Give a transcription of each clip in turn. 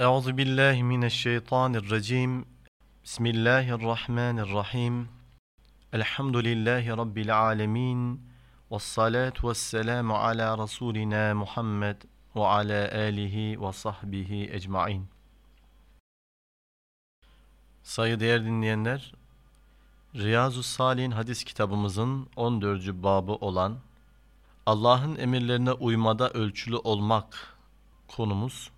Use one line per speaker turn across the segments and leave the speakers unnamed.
Euzu billahi mineşşeytanirracim. Bismillahirrahmanirrahim. Elhamdülillahi rabbil alamin. Ves salatu vesselamu ala rasulina Muhammed ve ala alihi ve sahbihi ecmaîn. Sayıdeğer dinleyenler, Riyazu Salih'in hadis kitabımızın 14. babı olan Allah'ın emirlerine uymada ölçülü olmak konumuz.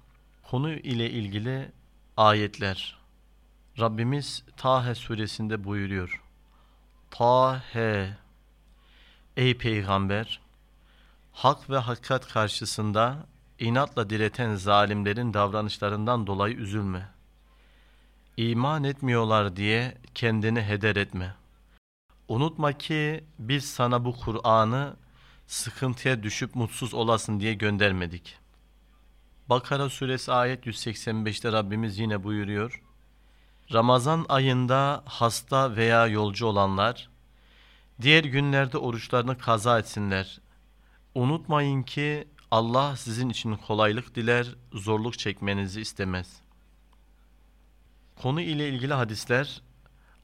Konu ile ilgili ayetler. Rabbimiz Tahe suresinde buyuruyor. Tahe Ey peygamber hak ve hakikat karşısında inatla direten zalimlerin davranışlarından dolayı üzülme. İman etmiyorlar diye kendini heder etme. Unutma ki biz sana bu Kur'an'ı sıkıntıya düşüp mutsuz olasın diye göndermedik. Bakara suresi ayet 185'te Rabbimiz yine buyuruyor. Ramazan ayında hasta veya yolcu olanlar, diğer günlerde oruçlarını kaza etsinler. Unutmayın ki Allah sizin için kolaylık diler, zorluk çekmenizi istemez. Konu ile ilgili hadisler,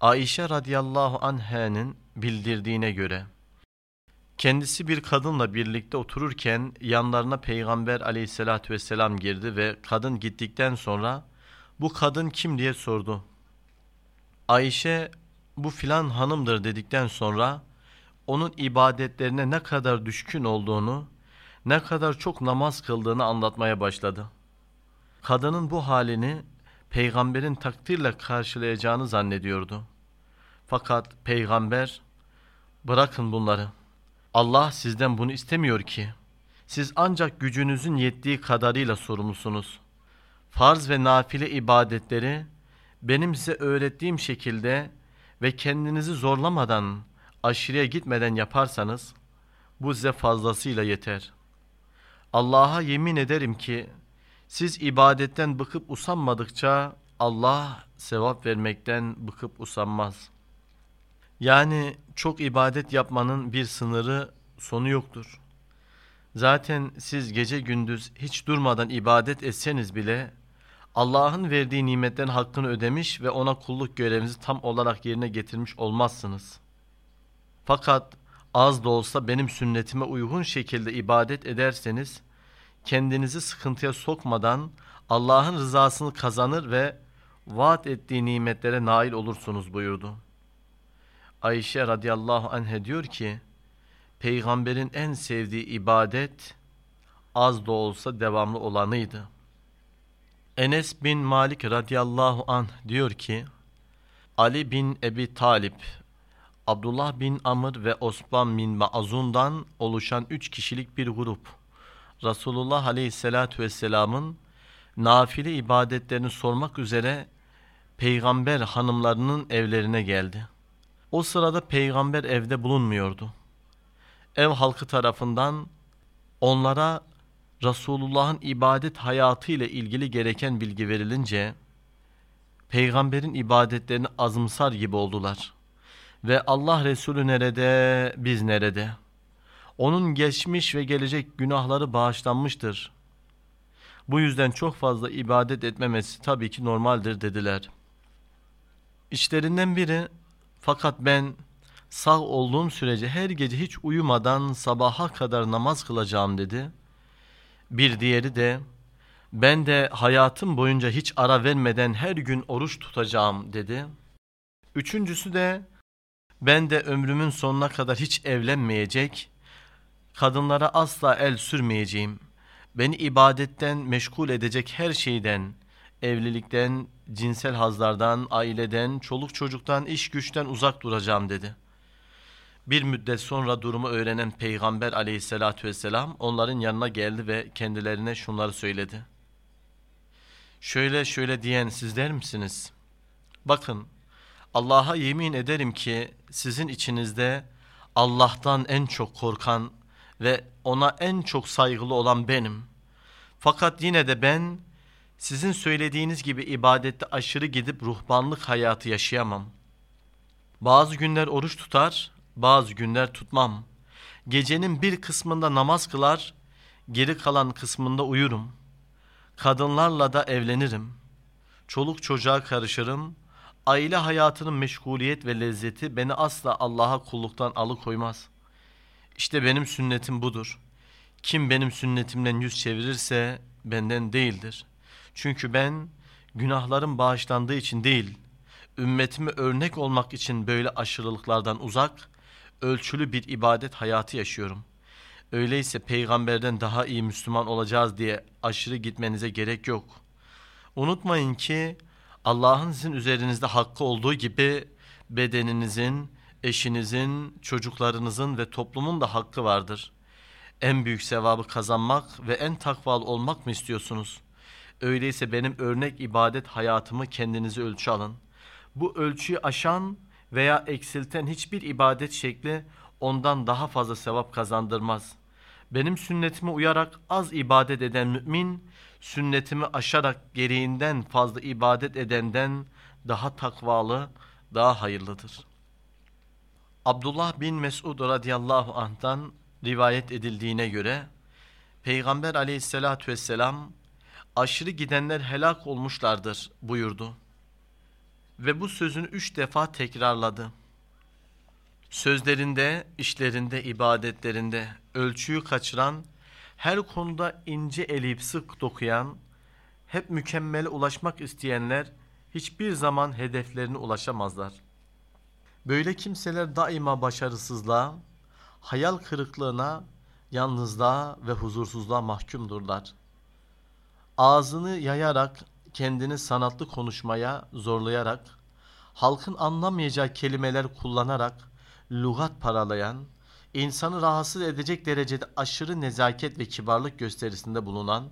Ayşe radıyallahu anh'ın bildirdiğine göre, Kendisi bir kadınla birlikte otururken yanlarına Peygamber aleyhissalatü vesselam girdi ve kadın gittikten sonra bu kadın kim diye sordu. Ayşe bu filan hanımdır dedikten sonra onun ibadetlerine ne kadar düşkün olduğunu, ne kadar çok namaz kıldığını anlatmaya başladı. Kadının bu halini peygamberin takdirle karşılayacağını zannediyordu. Fakat peygamber bırakın bunları Allah sizden bunu istemiyor ki. Siz ancak gücünüzün yettiği kadarıyla sorumlusunuz. Farz ve nafile ibadetleri benim size öğrettiğim şekilde ve kendinizi zorlamadan, aşırıya gitmeden yaparsanız bu size fazlasıyla yeter. Allah'a yemin ederim ki siz ibadetten bıkıp usanmadıkça Allah sevap vermekten bıkıp usanmaz.'' Yani çok ibadet yapmanın bir sınırı, sonu yoktur. Zaten siz gece gündüz hiç durmadan ibadet etseniz bile Allah'ın verdiği nimetlerin hakkını ödemiş ve ona kulluk görevinizi tam olarak yerine getirmiş olmazsınız. Fakat az da olsa benim sünnetime uygun şekilde ibadet ederseniz kendinizi sıkıntıya sokmadan Allah'ın rızasını kazanır ve vaat ettiği nimetlere nail olursunuz buyurdu. Ayşe radıyallahu anh diyor ki, Peygamberin en sevdiği ibadet az da olsa devamlı olanıydı. Enes bin Malik radıyallahu anh diyor ki, Ali bin Ebi Talip, Abdullah bin Amr ve Osman bin Maazun'dan oluşan üç kişilik bir grup, Resulullah aleyhissalatü vesselamın nafile ibadetlerini sormak üzere peygamber hanımlarının evlerine geldi.'' O sırada peygamber evde bulunmuyordu. Ev halkı tarafından onlara Resulullah'ın ibadet hayatı ile ilgili gereken bilgi verilince peygamberin ibadetlerini azımsar gibi oldular. Ve Allah Resulü nerede, biz nerede? Onun geçmiş ve gelecek günahları bağışlanmıştır. Bu yüzden çok fazla ibadet etmemesi tabii ki normaldir dediler. İşlerinden biri fakat ben sağ olduğum sürece her gece hiç uyumadan sabaha kadar namaz kılacağım dedi. Bir diğeri de ben de hayatım boyunca hiç ara vermeden her gün oruç tutacağım dedi. Üçüncüsü de ben de ömrümün sonuna kadar hiç evlenmeyecek, kadınlara asla el sürmeyeceğim. Beni ibadetten meşgul edecek her şeyden, evlilikten, cinsel hazlardan, aileden, çoluk çocuktan, iş güçten uzak duracağım dedi. Bir müddet sonra durumu öğrenen Peygamber aleyhissalatü vesselam onların yanına geldi ve kendilerine şunları söyledi. Şöyle şöyle diyen sizler misiniz? Bakın Allah'a yemin ederim ki sizin içinizde Allah'tan en çok korkan ve ona en çok saygılı olan benim. Fakat yine de ben sizin söylediğiniz gibi ibadette aşırı gidip ruhbanlık hayatı yaşayamam. Bazı günler oruç tutar, bazı günler tutmam. Gecenin bir kısmında namaz kılar, geri kalan kısmında uyurum. Kadınlarla da evlenirim. Çoluk çocuğa karışırım. Aile hayatının meşguliyet ve lezzeti beni asla Allah'a kulluktan alıkoymaz. İşte benim sünnetim budur. Kim benim sünnetimden yüz çevirirse benden değildir. Çünkü ben günahların bağışlandığı için değil, ümmetime örnek olmak için böyle aşırılıklardan uzak, ölçülü bir ibadet hayatı yaşıyorum. Öyleyse peygamberden daha iyi Müslüman olacağız diye aşırı gitmenize gerek yok. Unutmayın ki Allah'ın sizin üzerinizde hakkı olduğu gibi bedeninizin, eşinizin, çocuklarınızın ve toplumun da hakkı vardır. En büyük sevabı kazanmak ve en takvalı olmak mı istiyorsunuz? Öyleyse benim örnek ibadet hayatımı kendinize ölçü alın. Bu ölçüyü aşan veya eksilten hiçbir ibadet şekli ondan daha fazla sevap kazandırmaz. Benim sünnetime uyarak az ibadet eden mümin, sünnetimi aşarak gereğinden fazla ibadet edenden daha takvalı, daha hayırlıdır. Abdullah bin Mesud radıyallahu anh'tan rivayet edildiğine göre Peygamber aleyhissalatü vesselam aşırı gidenler helak olmuşlardır buyurdu. Ve bu sözünü üç defa tekrarladı. Sözlerinde, işlerinde, ibadetlerinde ölçüyü kaçıran, her konuda ince eleyip sık dokuyan, hep mükemmele ulaşmak isteyenler hiçbir zaman hedeflerine ulaşamazlar. Böyle kimseler daima başarısızlığa, hayal kırıklığına, yalnızlığa ve huzursuzluğa mahkumdurlar. Ağzını yayarak, kendini sanatlı konuşmaya zorlayarak, halkın anlamayacağı kelimeler kullanarak, lugat paralayan, insanı rahatsız edecek derecede aşırı nezaket ve kibarlık gösterisinde bulunan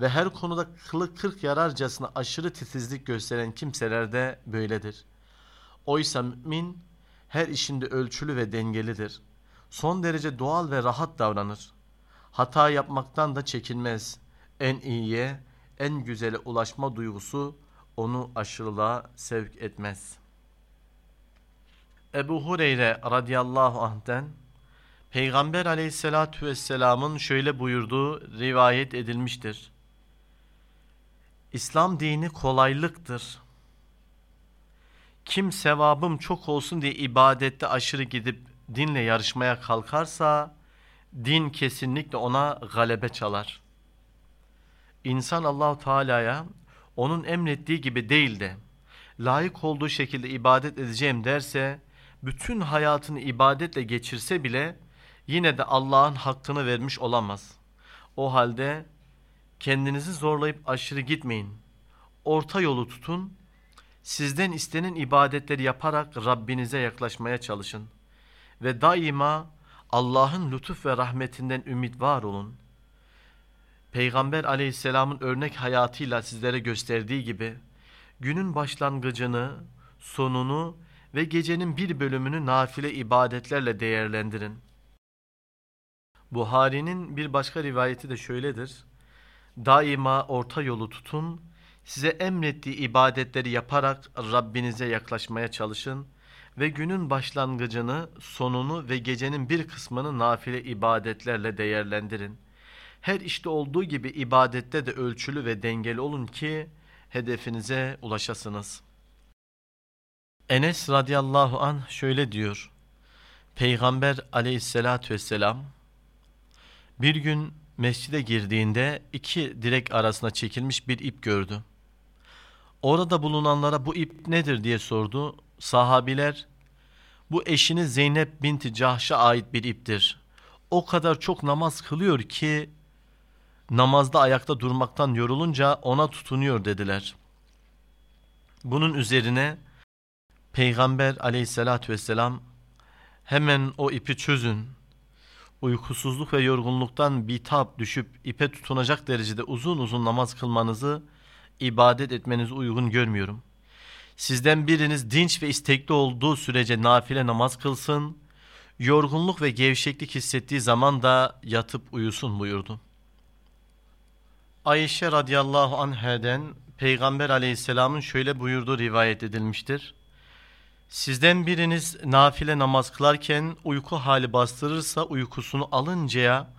ve her konuda kılı kırk yararcasına aşırı titizlik gösteren kimseler de böyledir. Oysa mümin her işinde ölçülü ve dengelidir. Son derece doğal ve rahat davranır. Hata yapmaktan da çekinmez. En iyiye, en güzele ulaşma duygusu onu aşırılığa sevk etmez. Ebu Hureyre radıyallahu anh'ten Peygamber aleyhissalatü vesselamın şöyle buyurduğu rivayet edilmiştir. İslam dini kolaylıktır. Kim sevabım çok olsun diye ibadette aşırı gidip dinle yarışmaya kalkarsa din kesinlikle ona galebe çalar. İnsan Allahu Teala'ya onun emrettiği gibi değil de layık olduğu şekilde ibadet edeceğim derse bütün hayatını ibadetle geçirse bile yine de Allah'ın hakkını vermiş olamaz. O halde kendinizi zorlayıp aşırı gitmeyin. Orta yolu tutun. Sizden istenen ibadetleri yaparak Rabbinize yaklaşmaya çalışın. Ve daima Allah'ın lütuf ve rahmetinden ümit var olun. Peygamber aleyhisselamın örnek hayatıyla sizlere gösterdiği gibi günün başlangıcını, sonunu ve gecenin bir bölümünü nafile ibadetlerle değerlendirin. Buhari'nin bir başka rivayeti de şöyledir. Daima orta yolu tutun, size emrettiği ibadetleri yaparak Rabbinize yaklaşmaya çalışın ve günün başlangıcını, sonunu ve gecenin bir kısmını nafile ibadetlerle değerlendirin. Her işte olduğu gibi ibadette de ölçülü ve dengeli olun ki hedefinize ulaşasınız.'' Enes radıyallahu an şöyle diyor. Peygamber aleyhissalatü vesselam bir gün mescide girdiğinde iki direk arasına çekilmiş bir ip gördü. Orada bulunanlara bu ip nedir diye sordu. Sahabiler bu eşini Zeynep binti Cahş'a ait bir iptir. O kadar çok namaz kılıyor ki namazda ayakta durmaktan yorulunca ona tutunuyor dediler. Bunun üzerine Peygamber aleyhissalatü vesselam hemen o ipi çözün. Uykusuzluk ve yorgunluktan bitap düşüp ipe tutunacak derecede uzun uzun namaz kılmanızı, ibadet etmenizi uygun görmüyorum. Sizden biriniz dinç ve istekli olduğu sürece nafile namaz kılsın, yorgunluk ve gevşeklik hissettiği zaman da yatıp uyusun buyurdu. Ayşe radıyallahu anheden Peygamber aleyhisselamın şöyle buyurduğu rivayet edilmiştir. Sizden biriniz nafile namaz kılarken uyku hali bastırırsa uykusunu alıncaya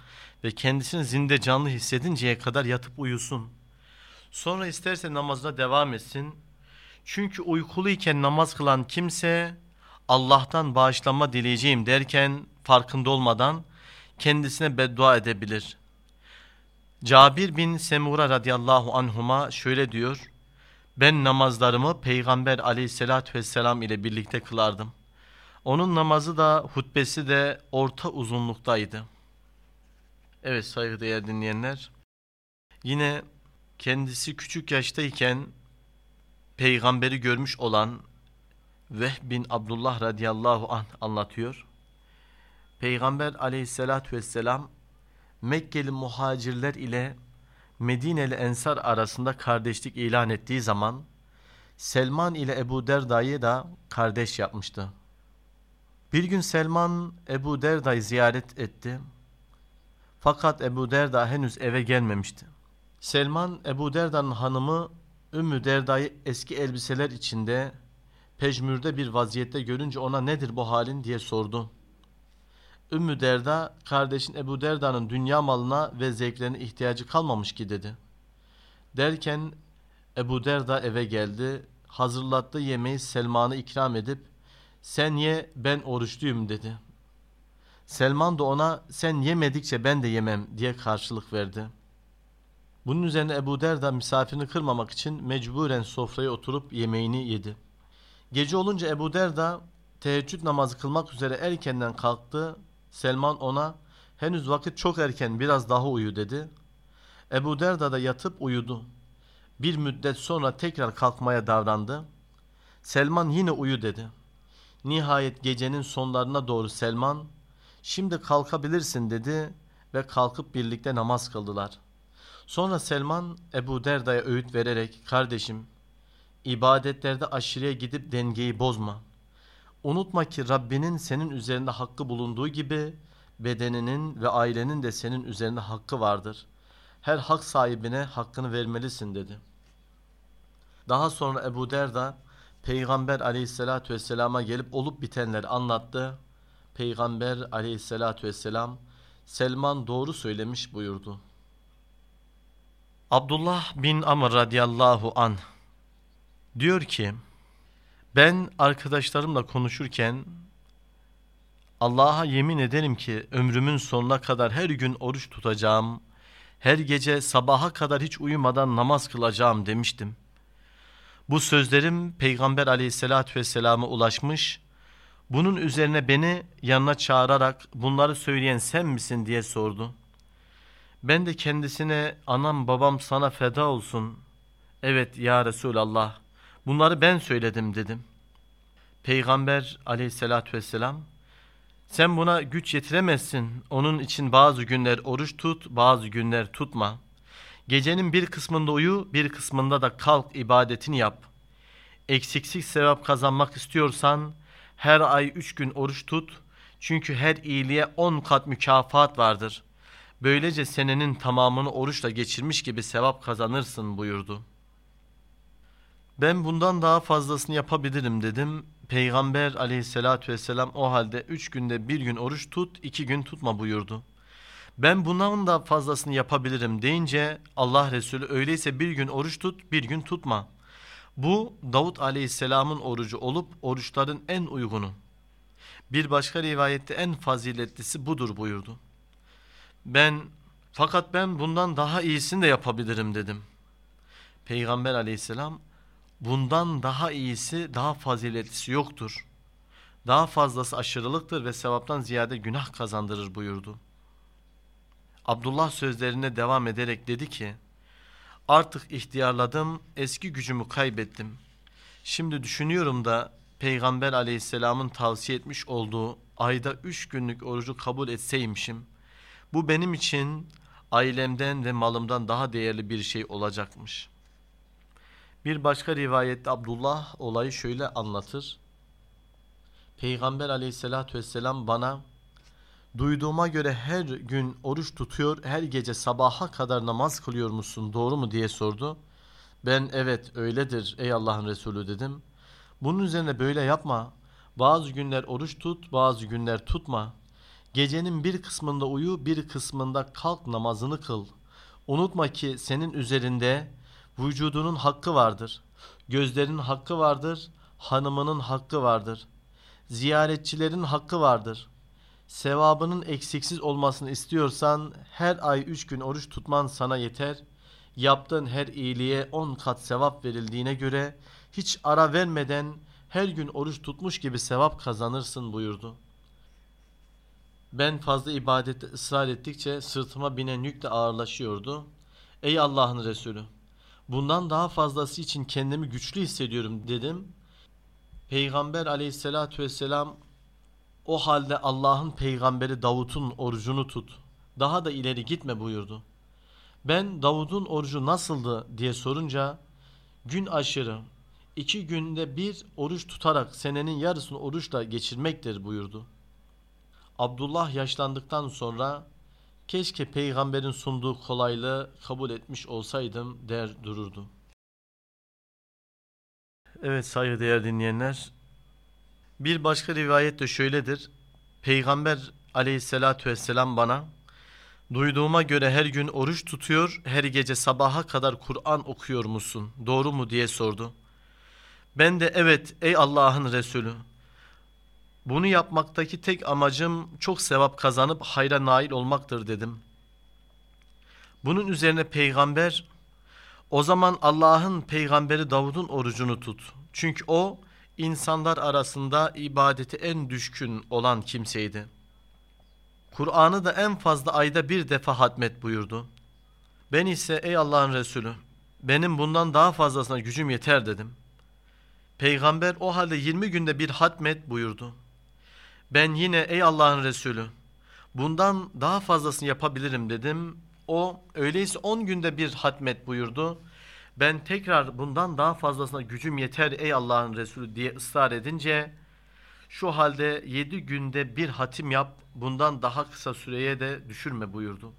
ve kendisini zinde canlı hissedinceye kadar yatıp uyusun. Sonra isterse namazına devam etsin. Çünkü uykuluyken namaz kılan kimse Allah'tan bağışlanma dileyeceğim derken farkında olmadan kendisine beddua edebilir. Cabir bin Semura radıyallahu anhuma şöyle diyor. Ben namazlarımı Peygamber aleyhissalatü vesselam ile birlikte kılardım. Onun namazı da hutbesi de orta uzunluktaydı. Evet saygıdeğer dinleyenler. Yine kendisi küçük yaştayken peygamberi görmüş olan Vehb bin Abdullah radıyallahu anh anlatıyor. Peygamber aleyhissalatü vesselam Mekkeli muhacirler ile Medineli Ensar arasında kardeşlik ilan ettiği zaman Selman ile Ebu Derda'yı da kardeş yapmıştı. Bir gün Selman Ebu Derda'yı ziyaret etti. Fakat Ebu Derda henüz eve gelmemişti. Selman Ebu Derda'nın hanımı Ümmü Derda'yı eski elbiseler içinde pejmürde bir vaziyette görünce ona nedir bu halin diye sordu. Ümmü Derda kardeşin Ebu Derda'nın dünya malına ve zevklerine ihtiyacı kalmamış ki dedi. Derken Ebu Derda eve geldi. Hazırlattığı yemeği Selman'a ikram edip sen ye ben oruçluyum dedi. Selman da ona sen yemedikçe ben de yemem diye karşılık verdi. Bunun üzerine Ebu Derda misafirini kırmamak için mecburen sofraya oturup yemeğini yedi. Gece olunca Ebu Derda teheccüd namazı kılmak üzere erkenden kalktı. Selman ona henüz vakit çok erken biraz daha uyu dedi. Ebu Derda da yatıp uyudu. Bir müddet sonra tekrar kalkmaya davrandı. Selman yine uyu dedi. Nihayet gecenin sonlarına doğru Selman şimdi kalkabilirsin dedi ve kalkıp birlikte namaz kıldılar. Sonra Selman Ebu Derda'ya öğüt vererek kardeşim ibadetlerde aşırıya gidip dengeyi bozma. Unutma ki Rabbinin senin üzerinde hakkı bulunduğu gibi bedeninin ve ailenin de senin üzerinde hakkı vardır. Her hak sahibine hakkını vermelisin dedi. Daha sonra Ebu Derda Peygamber aleyhissalatü vesselama gelip olup bitenleri anlattı. Peygamber aleyhissalatü vesselam Selman doğru söylemiş buyurdu. Abdullah bin Amr radıyallahu an diyor ki ben arkadaşlarımla konuşurken Allah'a yemin ederim ki ömrümün sonuna kadar her gün oruç tutacağım, her gece sabaha kadar hiç uyumadan namaz kılacağım demiştim. Bu sözlerim Peygamber aleyhissalatü vesselama ulaşmış, bunun üzerine beni yanına çağırarak bunları söyleyen sen misin diye sordu. Ben de kendisine anam babam sana feda olsun. Evet ya Resulallah bunları ben söyledim dedim. Peygamber aleyhissalatü vesselam sen buna güç yetiremezsin. Onun için bazı günler oruç tut, bazı günler tutma. Gecenin bir kısmında uyu, bir kısmında da kalk ibadetini yap. Eksiksiz sevap kazanmak istiyorsan her ay üç gün oruç tut. Çünkü her iyiliğe on kat mükafat vardır. Böylece senenin tamamını oruçla geçirmiş gibi sevap kazanırsın buyurdu. Ben bundan daha fazlasını yapabilirim dedim. Peygamber aleyhissalatü vesselam o halde üç günde bir gün oruç tut, iki gün tutma buyurdu. Ben bundan da fazlasını yapabilirim deyince Allah Resulü öyleyse bir gün oruç tut, bir gün tutma. Bu Davut aleyhisselamın orucu olup oruçların en uygunu. Bir başka rivayette en faziletlisi budur buyurdu. Ben fakat ben bundan daha iyisini de yapabilirim dedim. Peygamber aleyhisselam bundan daha iyisi, daha faziletlisi yoktur. Daha fazlası aşırılıktır ve sevaptan ziyade günah kazandırır buyurdu. Abdullah sözlerine devam ederek dedi ki, Artık ihtiyarladım, eski gücümü kaybettim. Şimdi düşünüyorum da Peygamber aleyhisselamın tavsiye etmiş olduğu ayda üç günlük orucu kabul etseymişim, bu benim için ailemden ve malımdan daha değerli bir şey olacakmış. Bir başka rivayette Abdullah olayı şöyle anlatır. Peygamber aleyhissalatü vesselam bana duyduğuma göre her gün oruç tutuyor, her gece sabaha kadar namaz kılıyor musun doğru mu diye sordu. Ben evet öyledir ey Allah'ın Resulü dedim. Bunun üzerine böyle yapma. Bazı günler oruç tut, bazı günler tutma. Gecenin bir kısmında uyu, bir kısmında kalk namazını kıl. Unutma ki senin üzerinde Vücudunun hakkı vardır. Gözlerinin hakkı vardır. Hanımının hakkı vardır. Ziyaretçilerin hakkı vardır. Sevabının eksiksiz olmasını istiyorsan her ay üç gün oruç tutman sana yeter. Yaptığın her iyiliğe on kat sevap verildiğine göre hiç ara vermeden her gün oruç tutmuş gibi sevap kazanırsın buyurdu. Ben fazla ibadette ısrar ettikçe sırtıma binen yük de ağırlaşıyordu. Ey Allah'ın Resulü! Bundan daha fazlası için kendimi güçlü hissediyorum dedim. Peygamber aleyhissalatü vesselam o halde Allah'ın peygamberi Davut'un orucunu tut. Daha da ileri gitme buyurdu. Ben Davud'un orucu nasıldı diye sorunca gün aşırı iki günde bir oruç tutarak senenin yarısını oruçla geçirmektir buyurdu. Abdullah yaşlandıktan sonra keşke peygamberin sunduğu kolaylığı kabul etmiş olsaydım der dururdu. Evet saygıdeğer dinleyenler bir başka rivayet de şöyledir. Peygamber aleyhissalatü vesselam bana duyduğuma göre her gün oruç tutuyor, her gece sabaha kadar Kur'an okuyor musun? Doğru mu diye sordu. Ben de evet ey Allah'ın Resulü. Bunu yapmaktaki tek amacım çok sevap kazanıp hayra nail olmaktır dedim. Bunun üzerine peygamber o zaman Allah'ın peygamberi Davud'un orucunu tut. Çünkü o insanlar arasında ibadeti en düşkün olan kimseydi. Kur'an'ı da en fazla ayda bir defa hatmet buyurdu. Ben ise ey Allah'ın Resulü benim bundan daha fazlasına gücüm yeter dedim. Peygamber o halde 20 günde bir hatmet buyurdu. Ben yine ey Allah'ın Resulü bundan daha fazlasını yapabilirim dedim. O öyleyse 10 günde bir hatmet buyurdu. Ben tekrar bundan daha fazlasına gücüm yeter ey Allah'ın Resulü diye ısrar edince şu halde 7 günde bir hatim yap bundan daha kısa süreye de düşürme buyurdu.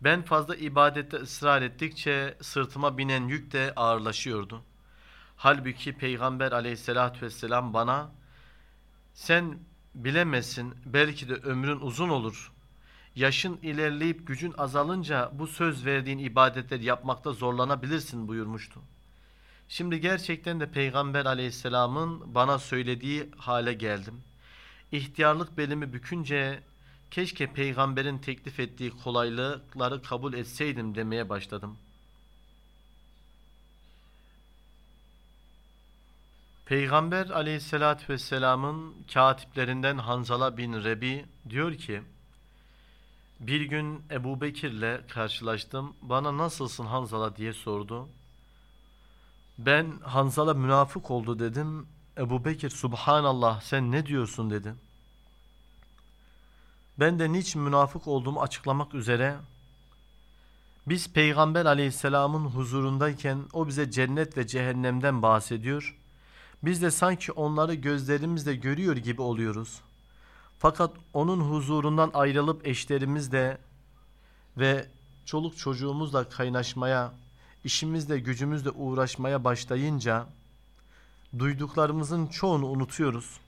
Ben fazla ibadette ısrar ettikçe sırtıma binen yük de ağırlaşıyordu. Halbuki Peygamber aleyhissalatü vesselam bana sen bilemezsin belki de ömrün uzun olur. Yaşın ilerleyip gücün azalınca bu söz verdiğin ibadetleri yapmakta zorlanabilirsin buyurmuştu. Şimdi gerçekten de Peygamber aleyhisselamın bana söylediği hale geldim. İhtiyarlık belimi bükünce keşke peygamberin teklif ettiği kolaylıkları kabul etseydim demeye başladım.'' Peygamber aleyhissalatü vesselamın katiplerinden Hanzala bin Rebi diyor ki, bir gün Ebu Bekir'le karşılaştım. Bana nasılsın Hanzala diye sordu. Ben Hanzala münafık oldu dedim. Ebu Bekir subhanallah sen ne diyorsun dedi. Ben de niçin münafık olduğumu açıklamak üzere biz Peygamber aleyhisselamın huzurundayken o bize cennet ve cehennemden bahsediyor biz de sanki onları gözlerimizle görüyor gibi oluyoruz. Fakat onun huzurundan ayrılıp eşlerimizle ve çoluk çocuğumuzla kaynaşmaya, işimizle gücümüzle uğraşmaya başlayınca duyduklarımızın çoğunu unutuyoruz.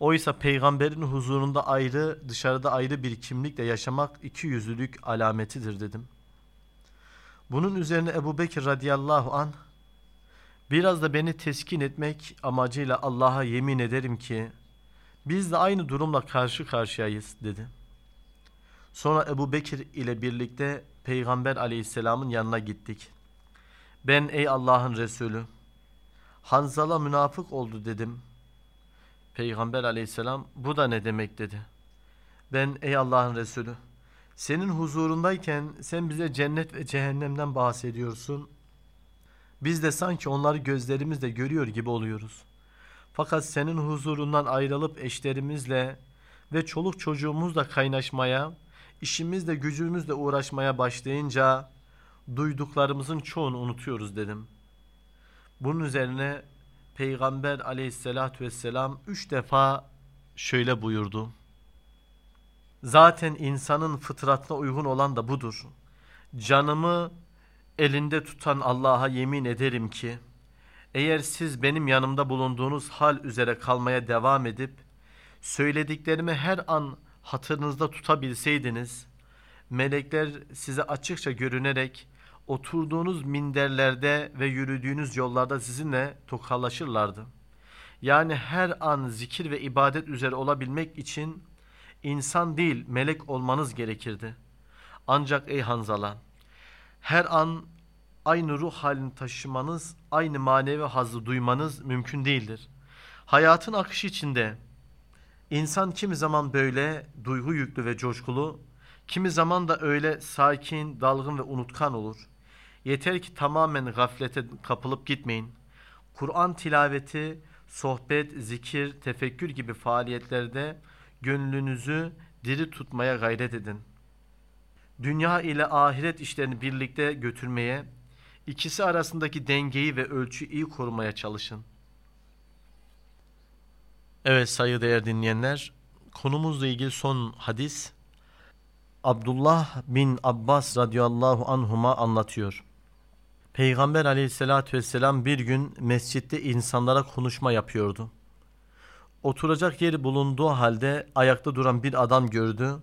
Oysa peygamberin huzurunda ayrı, dışarıda ayrı bir kimlikle yaşamak iki yüzlülük alametidir dedim. Bunun üzerine Ebu Bekir radıyallahu anh Biraz da beni teskin etmek amacıyla Allah'a yemin ederim ki biz de aynı durumla karşı karşıyayız dedi. Sonra Ebu Bekir ile birlikte Peygamber aleyhisselamın yanına gittik. Ben ey Allah'ın Resulü Hanzala münafık oldu dedim. Peygamber aleyhisselam bu da ne demek dedi. Ben ey Allah'ın Resulü senin huzurundayken sen bize cennet ve cehennemden bahsediyorsun. Biz de sanki onları gözlerimizle görüyor gibi oluyoruz. Fakat senin huzurundan ayrılıp eşlerimizle ve çoluk çocuğumuzla kaynaşmaya, işimizle gücümüzle uğraşmaya başlayınca duyduklarımızın çoğunu unutuyoruz dedim. Bunun üzerine Peygamber aleyhissalatü vesselam üç defa şöyle buyurdu. Zaten insanın fıtratına uygun olan da budur. Canımı elinde tutan Allah'a yemin ederim ki, eğer siz benim yanımda bulunduğunuz hal üzere kalmaya devam edip, söylediklerimi her an hatırınızda tutabilseydiniz, melekler size açıkça görünerek, oturduğunuz minderlerde ve yürüdüğünüz yollarda sizinle tokalaşırlardı. Yani her an zikir ve ibadet üzere olabilmek için insan değil melek olmanız gerekirdi. Ancak ey Hanzala her an aynı ruh halini taşımanız, aynı manevi hazzı duymanız mümkün değildir. Hayatın akışı içinde insan kimi zaman böyle duygu yüklü ve coşkulu, kimi zaman da öyle sakin, dalgın ve unutkan olur. Yeter ki tamamen gaflete kapılıp gitmeyin. Kur'an tilaveti, sohbet, zikir, tefekkür gibi faaliyetlerde gönlünüzü diri tutmaya gayret edin. Dünya ile ahiret işlerini birlikte götürmeye, ikisi arasındaki dengeyi ve ölçüyü iyi korumaya çalışın. Evet sayıdeğer dinleyenler, konumuzla ilgili son hadis Abdullah bin Abbas radıyallahu anhuma anlatıyor. Peygamber aleyhissalatü vesselam bir gün mescitte insanlara konuşma yapıyordu. Oturacak yeri bulunduğu halde ayakta duran bir adam gördü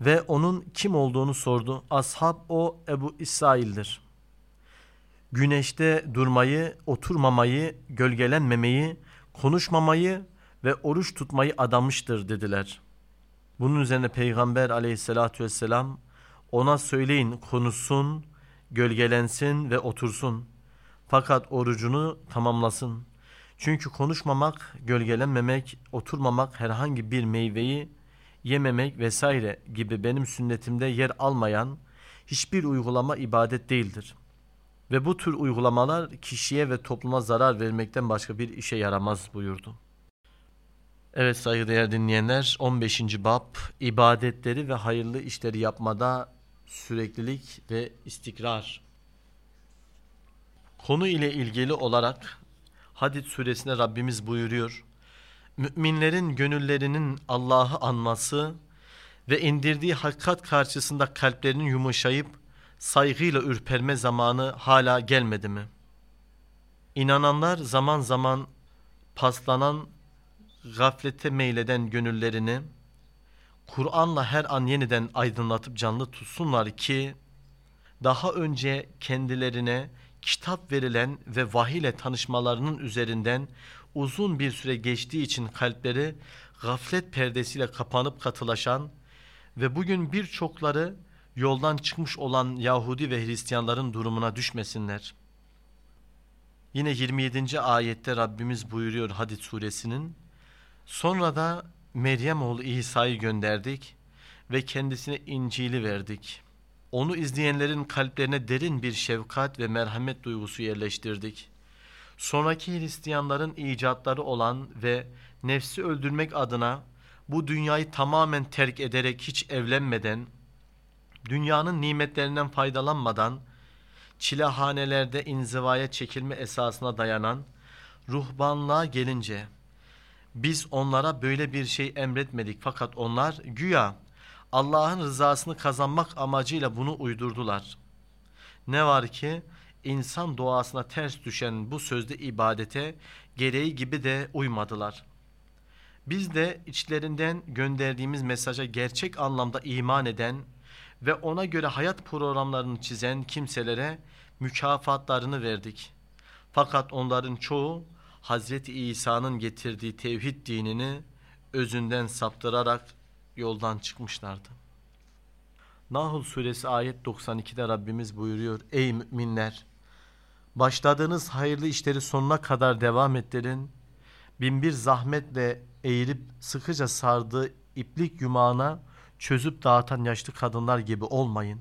ve onun kim olduğunu sordu. Ashab o Ebu İsrail'dir. Güneşte durmayı, oturmamayı, gölgelenmemeyi, konuşmamayı ve oruç tutmayı adamıştır dediler. Bunun üzerine Peygamber aleyhissalatü vesselam ona söyleyin konuşsun, gölgelensin ve otursun. Fakat orucunu tamamlasın. Çünkü konuşmamak, gölgelenmemek, oturmamak herhangi bir meyveyi yememek vesaire gibi benim sünnetimde yer almayan hiçbir uygulama ibadet değildir. Ve bu tür uygulamalar kişiye ve topluma zarar vermekten başka bir işe yaramaz buyurdu. Evet saygıdeğer dinleyenler 15. bab ibadetleri ve hayırlı işleri yapmada süreklilik ve istikrar. Konu ile ilgili olarak Hadid suresinde Rabbimiz buyuruyor. Müminlerin gönüllerinin Allah'ı anması ve indirdiği hakikat karşısında kalplerinin yumuşayıp saygıyla ürperme zamanı hala gelmedi mi? İnananlar zaman zaman paslanan, gaflete meyleden gönüllerini Kur'an'la her an yeniden aydınlatıp canlı tutsunlar ki daha önce kendilerine kitap verilen ve vahiy ile tanışmalarının üzerinden uzun bir süre geçtiği için kalpleri gaflet perdesiyle kapanıp katılaşan ve bugün birçokları yoldan çıkmış olan Yahudi ve Hristiyanların durumuna düşmesinler. Yine 27. ayette Rabbimiz buyuruyor Hadid suresinin Sonra da Meryem oğlu İsa'yı gönderdik ve kendisine İncil'i verdik. Onu izleyenlerin kalplerine derin bir şefkat ve merhamet duygusu yerleştirdik. Sonraki Hristiyanların icatları olan ve nefsi öldürmek adına bu dünyayı tamamen terk ederek hiç evlenmeden, dünyanın nimetlerinden faydalanmadan, çilehanelerde inzivaya çekilme esasına dayanan ruhbanlığa gelince, biz onlara böyle bir şey emretmedik fakat onlar güya Allah'ın rızasını kazanmak amacıyla bunu uydurdular. Ne var ki insan doğasına ters düşen bu sözde ibadete gereği gibi de uymadılar. Biz de içlerinden gönderdiğimiz mesaja gerçek anlamda iman eden ve ona göre hayat programlarını çizen kimselere mükafatlarını verdik. Fakat onların çoğu Hazreti İsa'nın getirdiği tevhid dinini özünden saptırarak yoldan çıkmışlardı. Nahl suresi ayet 92'de Rabbimiz buyuruyor. Ey müminler! Başladığınız hayırlı işleri sonuna kadar devam ettirin. Binbir zahmetle eğilip sıkıca sardığı iplik yumağına çözüp dağıtan yaşlı kadınlar gibi olmayın.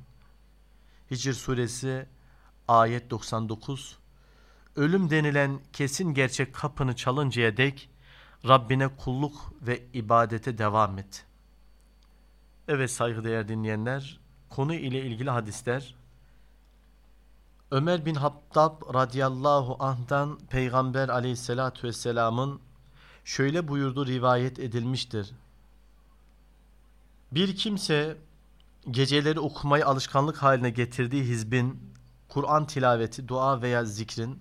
Hicr suresi ayet 99 Ölüm denilen kesin gerçek kapını çalıncaya dek Rabbine kulluk ve ibadete devam et. Evet saygıdeğer dinleyenler, konu ile ilgili hadisler Ömer bin Hattab radıyallahu anh'dan Peygamber aleyhissalatü vesselamın şöyle buyurdu rivayet edilmiştir. Bir kimse geceleri okumayı alışkanlık haline getirdiği hizbin, Kur'an tilaveti, dua veya zikrin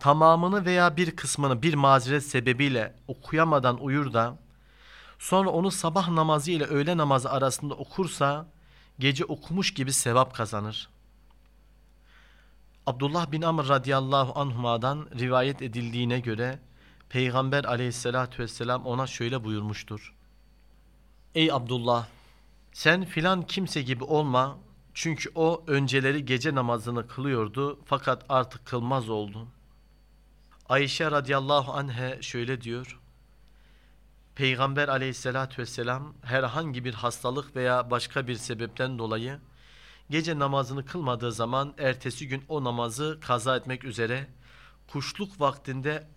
tamamını veya bir kısmını bir mazeret sebebiyle okuyamadan uyur da sonra onu sabah namazı ile öğle namazı arasında okursa gece okumuş gibi sevap kazanır. Abdullah bin Amr radıyallahu anhuma'dan rivayet edildiğine göre Peygamber aleyhissalatü vesselam ona şöyle buyurmuştur. Ey Abdullah! Sen filan kimse gibi olma çünkü o önceleri gece namazını kılıyordu fakat artık kılmaz oldu. Ayşe radıyallahu anhe şöyle diyor. Peygamber aleyhissalatü vesselam herhangi bir hastalık veya başka bir sebepten dolayı gece namazını kılmadığı zaman ertesi gün o namazı kaza etmek üzere kuşluk vaktinde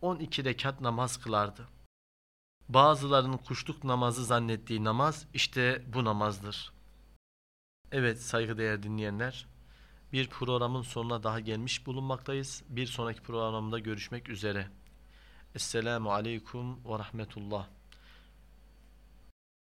12 rekat namaz kılardı. Bazılarının kuşluk namazı zannettiği namaz işte bu namazdır. Evet saygıdeğer dinleyenler, bir programın sonuna daha gelmiş bulunmaktayız. Bir sonraki programda görüşmek üzere. Esselamu Aleyküm ve Rahmetullah.